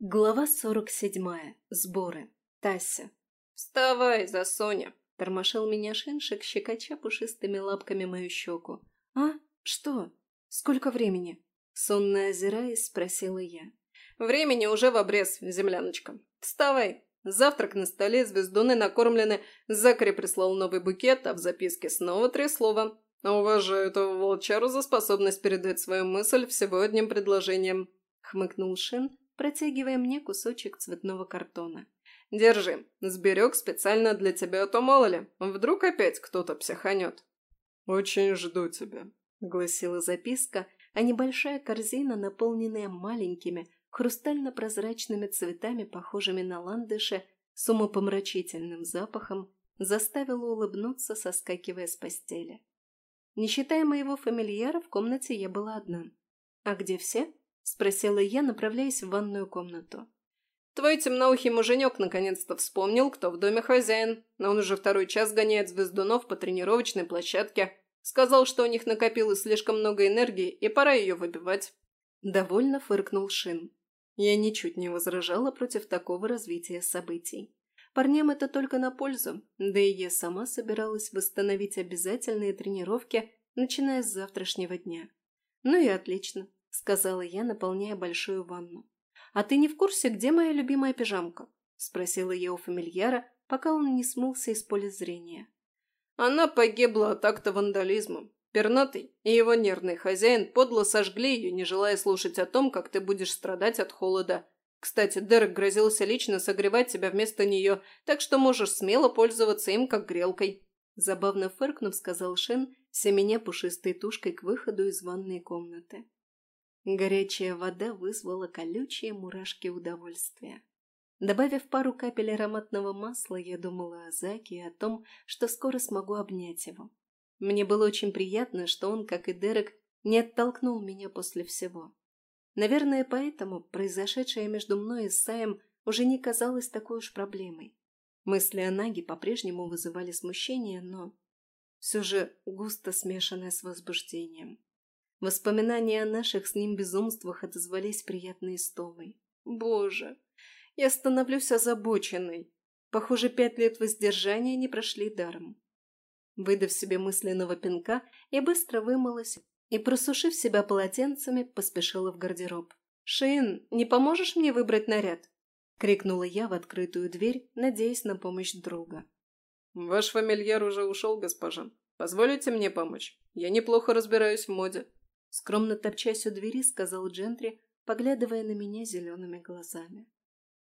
Глава сорок седьмая. Сборы. Тася. «Вставай, засоня!» – тормошил меня Шиншик, щекоча пушистыми лапками мою щеку. «А? Что? Сколько времени?» – сонно озираясь, спросила я. «Времени уже в обрез, земляночка. Вставай! Завтрак на столе, звездуны накормлены, Закари прислал новый букет, а в записке снова три слова. Уважаю этого волчару за способность передать свою мысль всего одним предложением», – хмыкнул Шин, протягивая мне кусочек цветного картона. «Держи, сберег специально для тебя, а то мало ли, вдруг опять кто-то психанет». «Очень жду тебя», — гласила записка, а небольшая корзина, наполненная маленькими, хрустально-прозрачными цветами, похожими на ландыши, с умопомрачительным запахом, заставила улыбнуться, соскакивая с постели. Не считая моего фамильяра, в комнате я была одна. «А где все?» – спросила я, направляясь в ванную комнату. «Твой темноухий муженек наконец-то вспомнил, кто в доме хозяин. Но он уже второй час гоняет звездунов по тренировочной площадке. Сказал, что у них накопилось слишком много энергии, и пора ее выбивать». Довольно фыркнул Шин. Я ничуть не возражала против такого развития событий. Парням это только на пользу, да и я сама собиралась восстановить обязательные тренировки, начиная с завтрашнего дня. Ну и отлично сказала я, наполняя большую ванну. «А ты не в курсе, где моя любимая пижамка?» – спросила я у фамильяра, пока он не смылся из поля зрения. «Она погибла от акта вандализма. Пернатый и его нервный хозяин подло сожгли ее, не желая слушать о том, как ты будешь страдать от холода. Кстати, Дерек грозился лично согревать тебя вместо нее, так что можешь смело пользоваться им как грелкой». Забавно фыркнув, сказал Шен, семеня пушистой тушкой к выходу из ванной комнаты. Горячая вода вызвала колючие мурашки удовольствия. Добавив пару капель ароматного масла, я думала о Заке и о том, что скоро смогу обнять его. Мне было очень приятно, что он, как и Дерек, не оттолкнул меня после всего. Наверное, поэтому произошедшее между мной и Саем уже не казалось такой уж проблемой. Мысли о Наге по-прежнему вызывали смущение, но все же густо смешанное с возбуждением. Воспоминания о наших с ним безумствах отозвались приятной истомой. Боже, я становлюсь озабоченной. Похоже, пять лет воздержания не прошли даром. Выдав себе мысленного пинка, я быстро вымылась и, просушив себя полотенцами, поспешила в гардероб. «Шин, не поможешь мне выбрать наряд?» — крикнула я в открытую дверь, надеясь на помощь друга. «Ваш фамильяр уже ушел, госпожа. Позволите мне помочь? Я неплохо разбираюсь в моде». Скромно топчась у двери, сказал Джентри, поглядывая на меня зелеными глазами.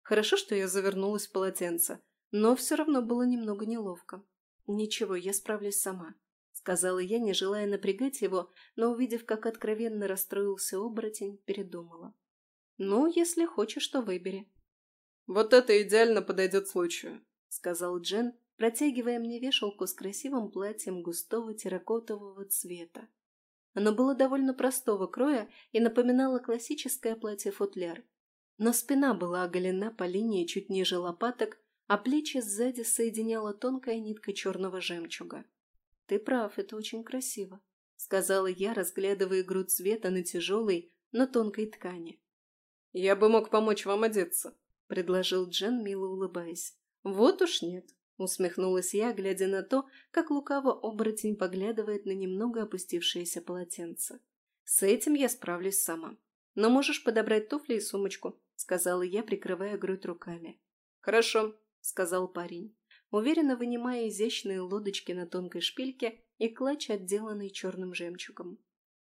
Хорошо, что я завернулась в полотенце, но все равно было немного неловко. «Ничего, я справлюсь сама», — сказала я, не желая напрягать его, но, увидев, как откровенно расстроился оборотень, передумала. «Ну, если хочешь, то выбери». «Вот это идеально подойдет случаю», — сказал Джен, протягивая мне вешалку с красивым платьем густого терракотового цвета. Оно было довольно простого кроя и напоминало классическое платье-футляр. Но спина была оголена по линии чуть ниже лопаток, а плечи сзади соединяла тонкая нитка черного жемчуга. «Ты прав, это очень красиво», — сказала я, разглядывая игру цвета на тяжелой, но тонкой ткани. «Я бы мог помочь вам одеться», — предложил Джен, мило улыбаясь. «Вот уж нет. Усмехнулась я, глядя на то, как лукаво оборотень поглядывает на немного опустившееся полотенце. «С этим я справлюсь сама. Но можешь подобрать туфли и сумочку», — сказала я, прикрывая грудь руками. «Хорошо», — сказал парень, уверенно вынимая изящные лодочки на тонкой шпильке и клатч, отделанный черным жемчугом.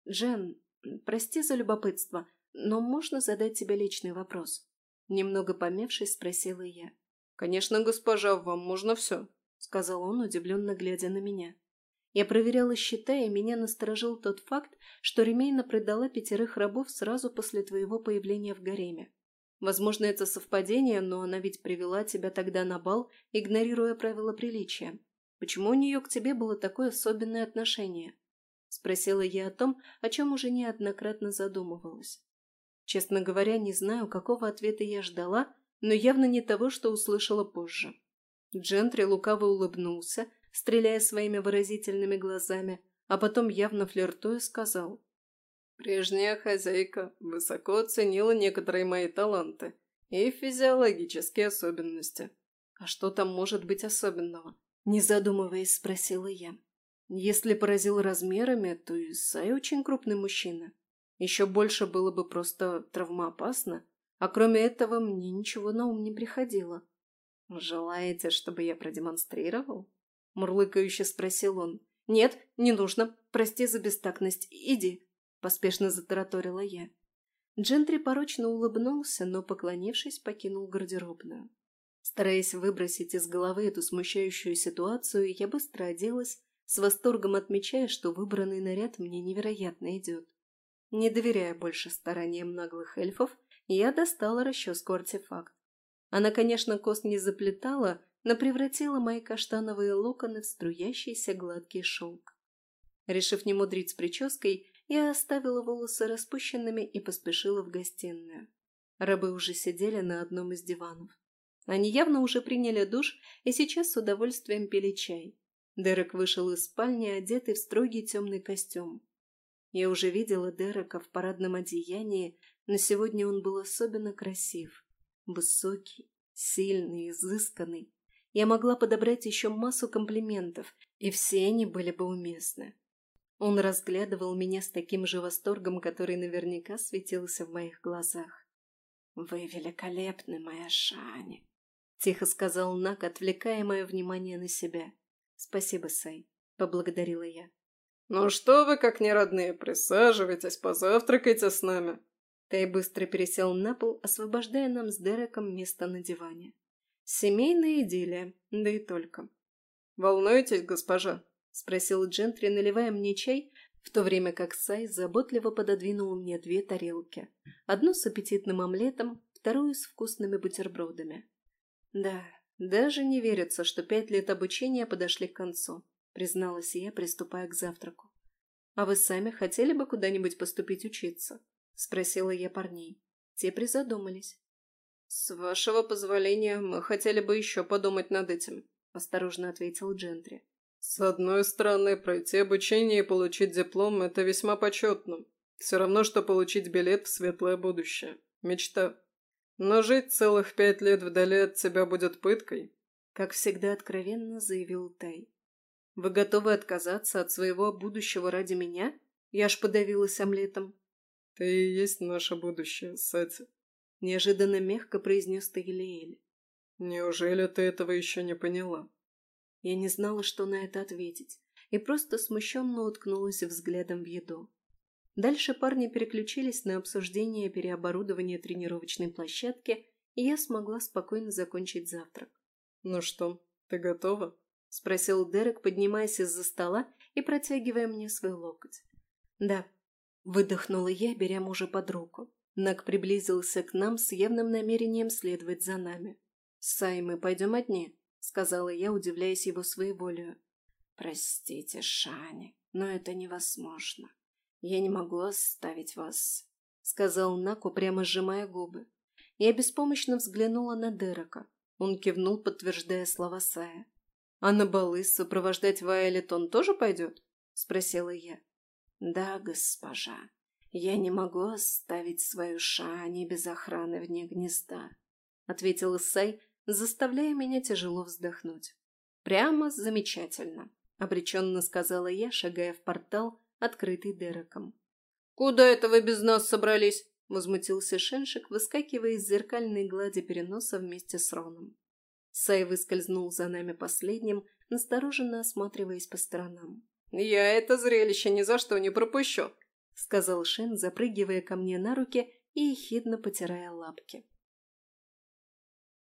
«Джен, прости за любопытство, но можно задать тебе личный вопрос?» Немного помевшись, спросила я. «Конечно, госпожа, вам можно все», — сказал он, удивленно глядя на меня. Я проверяла счета, и меня насторожил тот факт, что Ремейна предала пятерых рабов сразу после твоего появления в гареме. Возможно, это совпадение, но она ведь привела тебя тогда на бал, игнорируя правила приличия. Почему у нее к тебе было такое особенное отношение?» Спросила я о том, о чем уже неоднократно задумывалась. Честно говоря, не знаю, какого ответа я ждала, но явно не того, что услышала позже. Джентри лукаво улыбнулся, стреляя своими выразительными глазами, а потом явно флиртуя сказал. «Прежняя хозяйка высоко оценила некоторые мои таланты и физиологические особенности. А что там может быть особенного? Не задумываясь, спросила я. Если поразил размерами, то и Сай очень крупный мужчина. Еще больше было бы просто травмоопасно, а кроме этого мне ничего на ум не приходило. «Желаете, чтобы я продемонстрировал?» – мурлыкающе спросил он. «Нет, не нужно. Прости за бестактность. Иди», – поспешно затараторила я. Джентри порочно улыбнулся, но, поклонившись, покинул гардеробную. Стараясь выбросить из головы эту смущающую ситуацию, я быстро оделась, с восторгом отмечая, что выбранный наряд мне невероятно идет. Не доверяя больше стараниям наглых эльфов, я достала расческу-артефакт. Она, конечно, кост не заплетала, но превратила мои каштановые локоны в струящийся гладкий шелк. Решив не мудрить с прической, я оставила волосы распущенными и поспешила в гостиную. Рабы уже сидели на одном из диванов. Они явно уже приняли душ и сейчас с удовольствием пили чай. Дерек вышел из спальни, одетый в строгий темный костюм. Я уже видела Дерека в парадном одеянии, но сегодня он был особенно красив. Высокий, сильный, изысканный. Я могла подобрать еще массу комплиментов, и все они были бы уместны. Он разглядывал меня с таким же восторгом, который наверняка светился в моих глазах. «Вы великолепны, моя Шани!» — тихо сказал Нак, отвлекая мое внимание на себя. «Спасибо, Сай», — поблагодарила я. «Ну что вы, как не родные, присаживайтесь, позавтракайте с нами». Тай быстро пересел на пол, освобождая нам с Дереком место на диване. Семейная идиллия, да и только. «Волнуетесь, госпожа?» — спросил Джентри, наливая мне чай, в то время как Сай заботливо пододвинул мне две тарелки. Одну с аппетитным омлетом, вторую с вкусными бутербродами. Да, даже не верится, что пять лет обучения подошли к концу призналась я, приступая к завтраку. «А вы сами хотели бы куда-нибудь поступить учиться?» – спросила я парней. Те призадумались. «С вашего позволения, мы хотели бы еще подумать над этим», – осторожно ответил Джентри. «С одной стороны, пройти обучение и получить диплом – это весьма почетно. Все равно, что получить билет в светлое будущее. Мечта. Но жить целых пять лет вдали от тебя будет пыткой», – как всегда откровенно заявил Тай. Вы готовы отказаться от своего будущего ради меня? Я аж подавилась омлетом. Ты и есть наше будущее, Сати. Неожиданно мягко произнес Таилиэль. Неужели ты этого еще не поняла? Я не знала, что на это ответить, и просто смущенно уткнулась взглядом в еду. Дальше парни переключились на обсуждение переоборудования тренировочной площадки, и я смогла спокойно закончить завтрак. «Ну что, ты готова?» — спросил Дерек, поднимаясь из-за стола и протягивая мне свой локоть. «Да», — выдохнула я, беря мужа под руку. Нак приблизился к нам с явным намерением следовать за нами. «Сай, мы пойдем одни», — сказала я, удивляясь его своеволию. «Простите, Шани, но это невозможно. Я не могу оставить вас», — сказал Наку, прямо сжимая губы. Я беспомощно взглянула на Дерека. Он кивнул, подтверждая слова Сая. «А на балы сопровождать Вайолет он тоже пойдет?» – спросила я. «Да, госпожа, я не могу оставить свою Шани без охраны вне гнезда», – ответил Исай, заставляя меня тяжело вздохнуть. «Прямо замечательно», – обреченно сказала я, шагая в портал, открытый Дереком. «Куда это вы без нас собрались?» – возмутился Шеншик, выскакивая из зеркальной глади переноса вместе с Роном. Сай выскользнул за нами последним, настороженно осматриваясь по сторонам. «Я это зрелище ни за что не пропущу», — сказал Шен, запрыгивая ко мне на руки и ехидно потирая лапки.